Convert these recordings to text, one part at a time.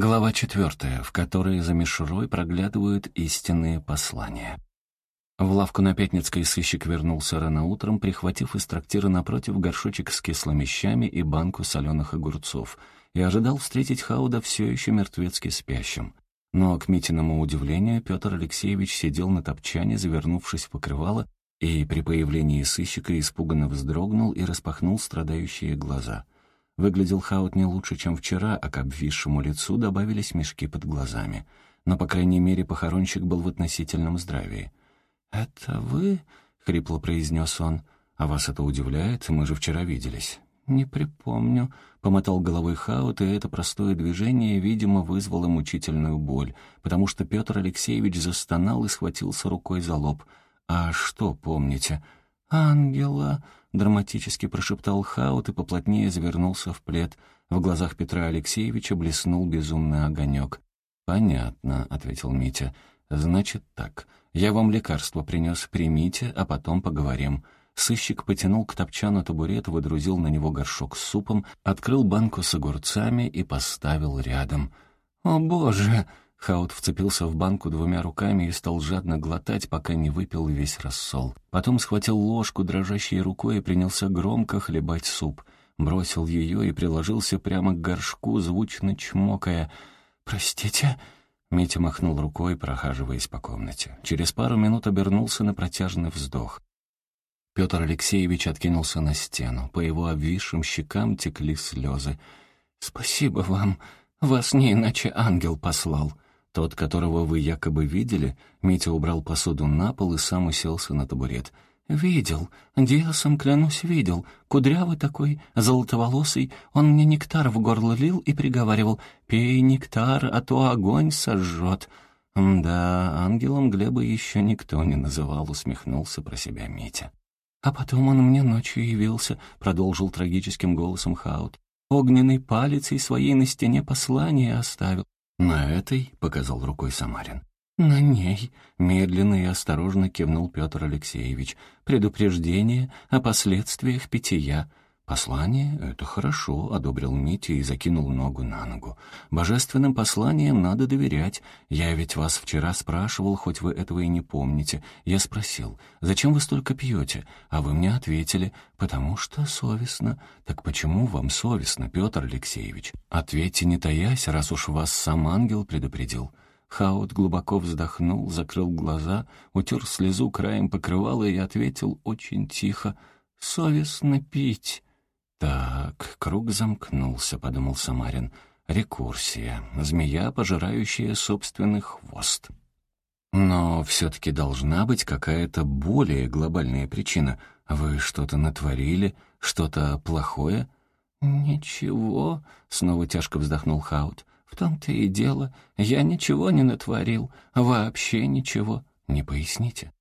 Глава четвертая, в которой за мишурой проглядывают истинные послания. В лавку на Пятницкой сыщик вернулся рано утром, прихватив из трактира напротив горшочек с кислыми щами и банку соленых огурцов, и ожидал встретить Хауда все еще мертвецки спящим. Но, к Митиному удивлению, Петр Алексеевич сидел на топчане, завернувшись в покрывало, и при появлении сыщика испуганно вздрогнул и распахнул страдающие глаза — Выглядел Хаут не лучше, чем вчера, а к обвисшему лицу добавились мешки под глазами. Но, по крайней мере, похоронщик был в относительном здравии. «Это вы?» — хрипло произнес он. «А вас это удивляет? Мы же вчера виделись». «Не припомню», — помотал головой Хаут, и это простое движение, видимо, вызвало мучительную боль, потому что Петр Алексеевич застонал и схватился рукой за лоб. «А что помните?» «Ангела», — драматически прошептал Хаут и поплотнее завернулся в плед. В глазах Петра Алексеевича блеснул безумный огонек. «Понятно», — ответил Митя. «Значит так. Я вам лекарство принес, примите, а потом поговорим». Сыщик потянул к топчану табурет, выдрузил на него горшок с супом, открыл банку с огурцами и поставил рядом. «О, боже!» Хаут вцепился в банку двумя руками и стал жадно глотать, пока не выпил весь рассол. Потом схватил ложку дрожащей рукой и принялся громко хлебать суп. Бросил ее и приложился прямо к горшку, звучно чмокая. «Простите?» Митя махнул рукой, прохаживаясь по комнате. Через пару минут обернулся на протяжный вздох. Петр Алексеевич откинулся на стену. По его обвисшим щекам текли слезы. «Спасибо вам. Вас не иначе ангел послал». Тот, которого вы якобы видели, Митя убрал посуду на пол и сам уселся на табурет. «Видел. Диасом, клянусь, видел. Кудрявый такой, золотоволосый. Он мне нектар в горло лил и приговаривал, «Пей нектар, а то огонь сожжет». «Да, ангелом Глеба еще никто не называл», — усмехнулся про себя Митя. «А потом он мне ночью явился», — продолжил трагическим голосом Хаут. «Огненный палец и своей на стене послание оставил. «На этой?» — показал рукой Самарин. «На ней», — медленно и осторожно кивнул Петр Алексеевич, «предупреждение о последствиях питья. «Послание — это хорошо», — одобрил Митя и закинул ногу на ногу. «Божественным посланиям надо доверять. Я ведь вас вчера спрашивал, хоть вы этого и не помните. Я спросил, зачем вы столько пьете? А вы мне ответили, потому что совестно. Так почему вам совестно, Петр Алексеевич? Ответьте, не таясь, раз уж вас сам ангел предупредил». Хаут глубоко вздохнул, закрыл глаза, утер слезу краем покрывала и ответил очень тихо «Совестно пить». «Так, круг замкнулся», — подумал Самарин. «Рекурсия. Змея, пожирающая собственный хвост». «Но все-таки должна быть какая-то более глобальная причина. Вы что-то натворили? Что-то плохое?» «Ничего», — снова тяжко вздохнул Хаут. «В том-то и дело. Я ничего не натворил. Вообще ничего. Не поясните».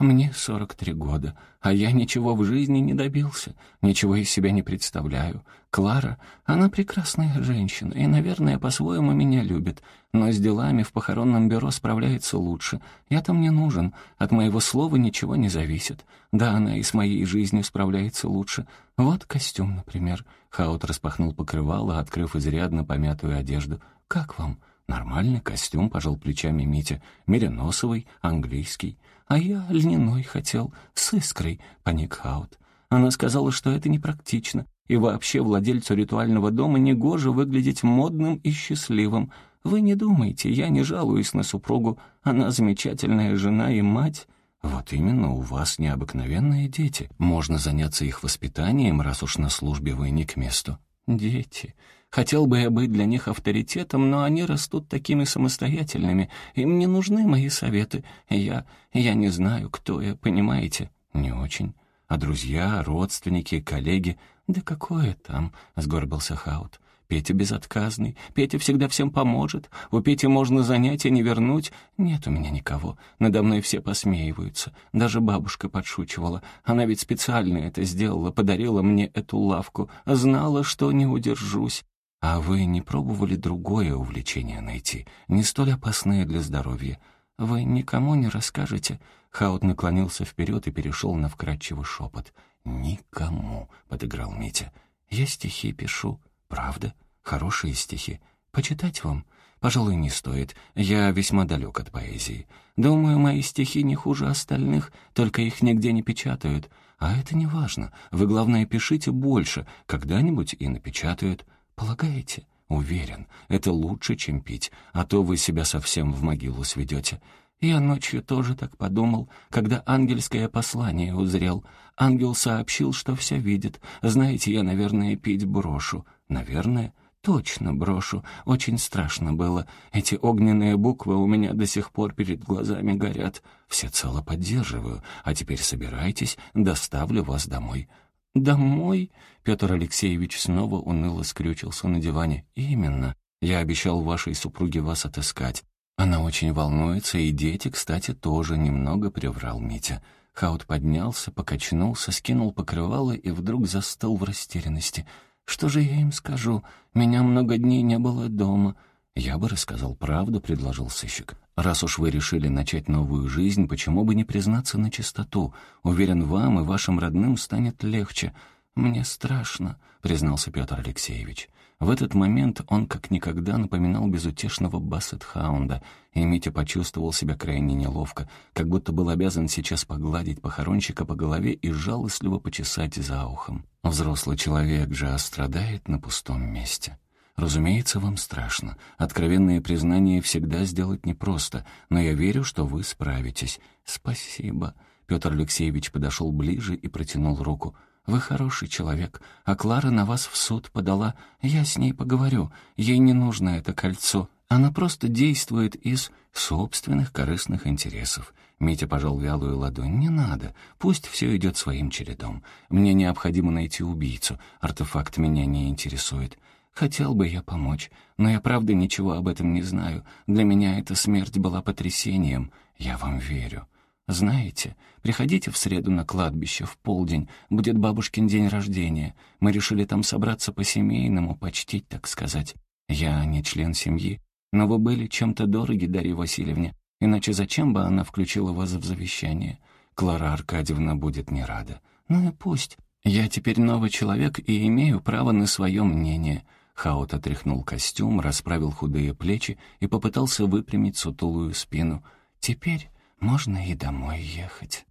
Мне 43 года, а я ничего в жизни не добился, ничего из себя не представляю. Клара, она прекрасная женщина и, наверное, по-своему меня любит, но с делами в похоронном бюро справляется лучше. Я там не нужен, от моего слова ничего не зависит. Да, она и с моей жизнью справляется лучше. Вот костюм, например. Хаут распахнул покрывало, открыв изрядно помятую одежду. «Как вам?» «Нормальный костюм», — пожал плечами Митя. «Мериносовый, английский». «А я льняной хотел, с искрой», — паник Хаут. Она сказала, что это непрактично, и вообще владельцу ритуального дома негоже выглядеть модным и счастливым. Вы не думайте, я не жалуюсь на супругу, она замечательная жена и мать. Вот именно, у вас необыкновенные дети. Можно заняться их воспитанием, раз уж на службе вы не к месту. Дети. Хотел бы я быть для них авторитетом, но они растут такими самостоятельными. Им не нужны мои советы. Я... я не знаю, кто я, понимаете? Не очень. А друзья, родственники, коллеги... Да какое там, — сгорбился Хаут. Петя безотказный, Петя всегда всем поможет, у Пети можно занять и не вернуть. Нет у меня никого, надо мной все посмеиваются. Даже бабушка подшучивала, она ведь специально это сделала, подарила мне эту лавку, знала, что не удержусь. А вы не пробовали другое увлечение найти, не столь опасное для здоровья? Вы никому не расскажете?» Хаут наклонился вперед и перешел на вкрадчивый шепот. «Никому», — подыграл Митя. «Я стихи пишу. Правда? Хорошие стихи. Почитать вам? Пожалуй, не стоит. Я весьма далек от поэзии. Думаю, мои стихи не хуже остальных, только их нигде не печатают. А это не важно. Вы, главное, пишите больше. Когда-нибудь и напечатают. Полагаете? Уверен, это лучше, чем пить, а то вы себя совсем в могилу сведете. Я ночью тоже так подумал, когда ангельское послание узрел. Ангел сообщил, что все видит. Знаете, я, наверное, пить брошу. Наверное, точно брошу. Очень страшно было. Эти огненные буквы у меня до сих пор перед глазами горят. Всецело поддерживаю. А теперь собирайтесь, доставлю вас домой. «Домой?» Петр Алексеевич снова уныло скрючился на диване. «Именно. Я обещал вашей супруге вас отыскать. Она очень волнуется, и дети, кстати, тоже немного приврал Митя. Хаут поднялся, покачнулся, скинул покрывало и вдруг застыл в растерянности. «Что же я им скажу? Меня много дней не было дома». «Я бы рассказал правду», — предложил сыщик. «Раз уж вы решили начать новую жизнь, почему бы не признаться на чистоту? Уверен, вам и вашим родным станет легче». «Мне страшно», — признался Петр Алексеевич. В этот момент он как никогда напоминал безутешного Бассет-хаунда, и Митя почувствовал себя крайне неловко, как будто был обязан сейчас погладить похоронщика по голове и жалостливо почесать за ухом. Взрослый человек же страдает на пустом месте. Разумеется, вам страшно. Откровенные признания всегда сделать непросто, но я верю, что вы справитесь. Спасибо. Петр Алексеевич подошел ближе и протянул руку. Вы хороший человек, а Клара на вас в суд подала. Я с ней поговорю. Ей не нужно это кольцо. Она просто действует из собственных корыстных интересов. Митя пожал вялую ладонь. «Не надо. Пусть все идет своим чередом. Мне необходимо найти убийцу. Артефакт меня не интересует. Хотел бы я помочь, но я правда ничего об этом не знаю. Для меня эта смерть была потрясением. Я вам верю. «Знаете, приходите в среду на кладбище, в полдень, будет бабушкин день рождения. Мы решили там собраться по-семейному, почтить, так сказать. Я не член семьи, но вы были чем-то дороги Дарье Васильевне, иначе зачем бы она включила вас в завещание? Клара Аркадьевна будет не рада. Ну и пусть. Я теперь новый человек и имею право на свое мнение». Хаут отряхнул костюм, расправил худые плечи и попытался выпрямить сутулую спину. «Теперь можно и домой ехать.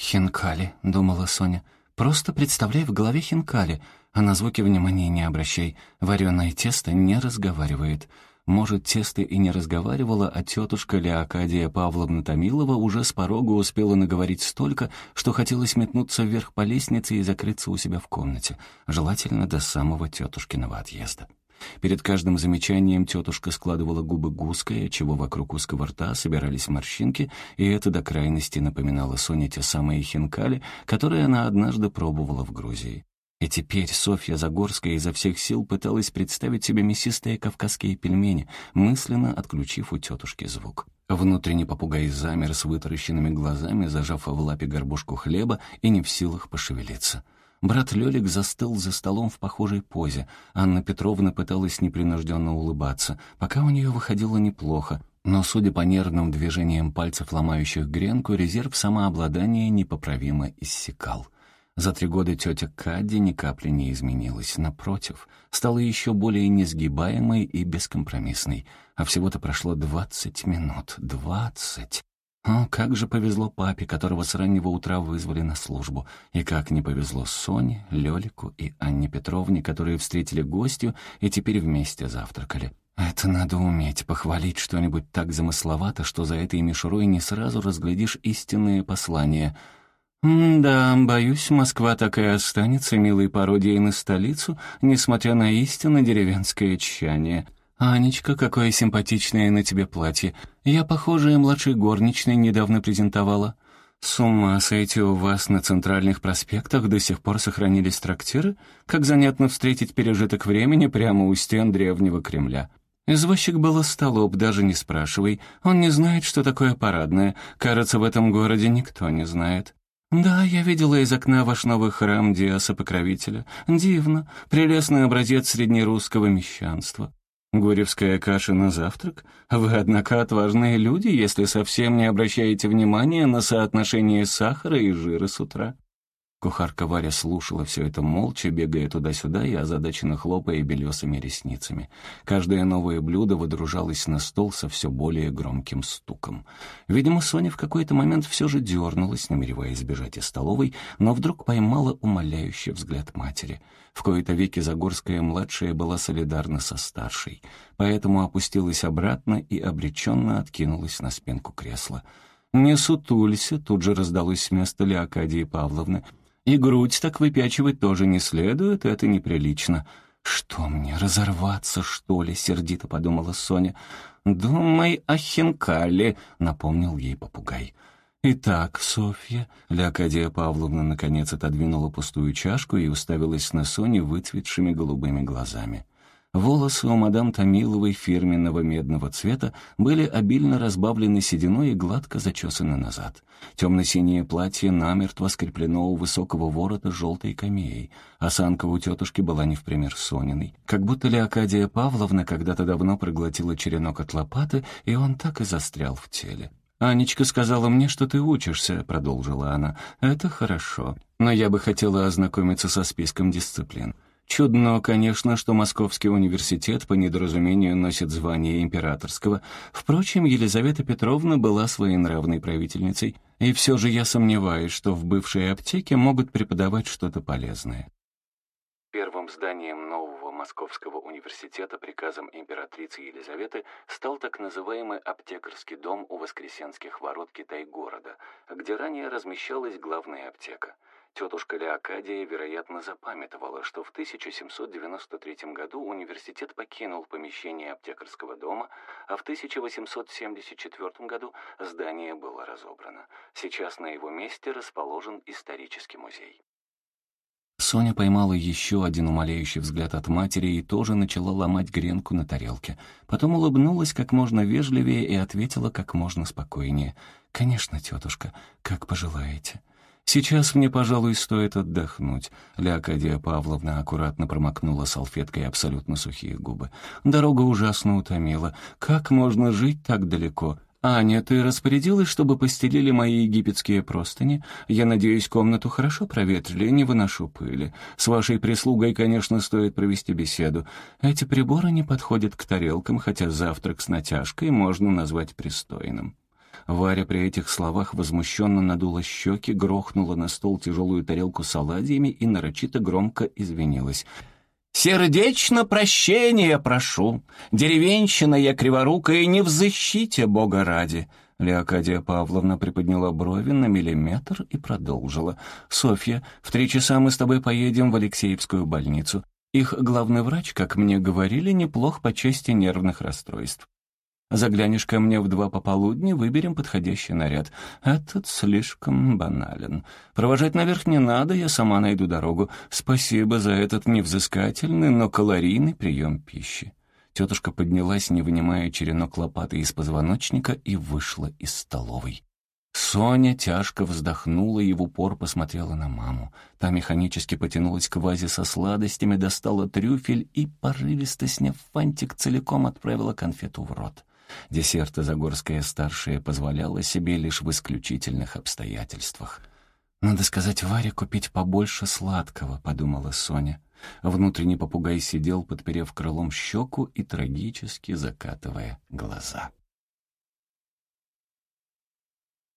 «Хинкали», — думала Соня. «Просто представляй в голове хинкали, а на звуки внимания не обращай. Вареное тесто не разговаривает». Может, тесто и не разговаривала, а тетушка Леокадия Павловна Томилова уже с порога успела наговорить столько, что хотелось метнуться вверх по лестнице и закрыться у себя в комнате, желательно до самого тетушкиного отъезда. Перед каждым замечанием тетушка складывала губы гуская, чего вокруг узкого рта собирались морщинки, и это до крайности напоминало Соне те самые хинкали, которые она однажды пробовала в Грузии. И теперь Софья Загорская изо всех сил пыталась представить себе мясистые кавказские пельмени, мысленно отключив у тетушки звук. Внутренний попугай замер с вытаращенными глазами, зажав в лапе горбушку хлеба и не в силах пошевелиться. Брат Лёлик застыл за столом в похожей позе. Анна Петровна пыталась непринужденно улыбаться, пока у нее выходило неплохо, но, судя по нервным движениям пальцев, ломающих гренку, резерв самообладания непоправимо иссякал. За три года тетя Кадди ни капли не изменилась. Напротив, стала еще более несгибаемой и бескомпромиссной. А всего-то прошло двадцать минут. Двадцать! О, как же повезло папе, которого с раннего утра вызвали на службу. И как не повезло Соне, Лёлику и Анне Петровне, которые встретили гостью и теперь вместе завтракали. Это надо уметь, похвалить что-нибудь так замысловато, что за этой мишурой не сразу разглядишь истинные послания. «Да, боюсь, Москва так и останется милой пародией на столицу, несмотря на истинно деревенское тщание». «Анечка, какое симпатичное на тебе платье. Я, похожая младшей горничной, недавно презентовала». «С ума сойти у вас на центральных проспектах до сих пор сохранились трактиры? Как занятно встретить пережиток времени прямо у стен древнего Кремля». Извозчик был столоп, даже не спрашивай. Он не знает, что такое парадное. Кажется, в этом городе никто не знает. «Да, я видела из окна ваш новый храм Диаса-покровителя. Дивно. Прелестный образец среднерусского мещанства. Горевская каша на завтрак? Вы, однако, отважные люди, если совсем не обращаете внимания на соотношение сахара и жира с утра. Кухарка Варя слушала все это молча, бегая туда-сюда и озадаченно хлопая белесыми ресницами. Каждое новое блюдо выдружалось на стол со все более громким стуком. Видимо, Соня в какой-то момент все же дернулась, намереваясь бежать из столовой, но вдруг поймала умоляющий взгляд матери. В кои-то веки Загорская-младшая была солидарна со старшей, поэтому опустилась обратно и обреченно откинулась на спинку кресла. «Не сутулься», — тут же раздалось с места Леокадии Павловны — и грудь так выпячивать тоже не следует, это неприлично. «Что мне, разорваться, что ли?» — сердито подумала Соня. «Думай о хинкале», — напомнил ей попугай. «Итак, Софья...» — Леокадия Павловна наконец отодвинула пустую чашку и уставилась на Соню выцветшими голубыми глазами. Волосы у мадам Томиловой фирменного медного цвета были обильно разбавлены сединой и гладко зачесаны назад. Темно-синее платье намертво скреплено у высокого ворота желтой камеей. Осанка у тетушки была не в пример Сониной. Как будто Леокадия Павловна когда-то давно проглотила черенок от лопаты, и он так и застрял в теле. «Анечка сказала мне, что ты учишься», — продолжила она. «Это хорошо. Но я бы хотела ознакомиться со списком дисциплин». Чудно, конечно, что Московский университет по недоразумению носит звание императорского. Впрочем, Елизавета Петровна была своенравной правительницей, и все же я сомневаюсь, что в бывшей аптеке могут преподавать что-то полезное. Первым зданием нового Московского университета приказом императрицы Елизаветы стал так называемый аптекарский дом у Воскресенских ворот Китай-города, где ранее размещалась главная аптека — Тетушка Леокадия, вероятно, запамятовала, что в 1793 году университет покинул помещение аптекарского дома, а в 1874 году здание было разобрано. Сейчас на его месте расположен исторический музей. Соня поймала еще один умоляющий взгляд от матери и тоже начала ломать гренку на тарелке. Потом улыбнулась как можно вежливее и ответила как можно спокойнее. «Конечно, тетушка, как пожелаете». «Сейчас мне, пожалуй, стоит отдохнуть». Леокадия Павловна аккуратно промокнула салфеткой абсолютно сухие губы. «Дорога ужасно утомила. Как можно жить так далеко?» «Аня, ты распорядилась, чтобы постелили мои египетские простыни? Я надеюсь, комнату хорошо проветрили, не выношу пыли. С вашей прислугой, конечно, стоит провести беседу. Эти приборы не подходят к тарелкам, хотя завтрак с натяжкой можно назвать пристойным». Варя при этих словах возмущенно надула щеки, грохнула на стол тяжелую тарелку с оладьями и нарочито громко извинилась. «Сердечно прощения прошу. Деревенщина я криворукая, не взыщите, Бога ради». Леокадия Павловна приподняла брови на миллиметр и продолжила. «Софья, в три часа мы с тобой поедем в Алексеевскую больницу. Их главный врач, как мне говорили, неплох по части нервных расстройств. Заглянешь ко мне в два пополудни, выберем подходящий наряд. Этот слишком банален. Провожать наверх не надо, я сама найду дорогу. Спасибо за этот невзыскательный, но калорийный прием пищи». Тетушка поднялась, не вынимая черенок лопаты из позвоночника, и вышла из столовой. Соня тяжко вздохнула и в упор посмотрела на маму. Та механически потянулась к вазе со сладостями, достала трюфель и, порывисто сняв фантик, целиком отправила конфету в рот. Десерты Загорская-старшая позволяла себе лишь в исключительных обстоятельствах. «Надо сказать Варе купить побольше сладкого», — подумала Соня. Внутренний попугай сидел, подперев крылом щеку и трагически закатывая глаза.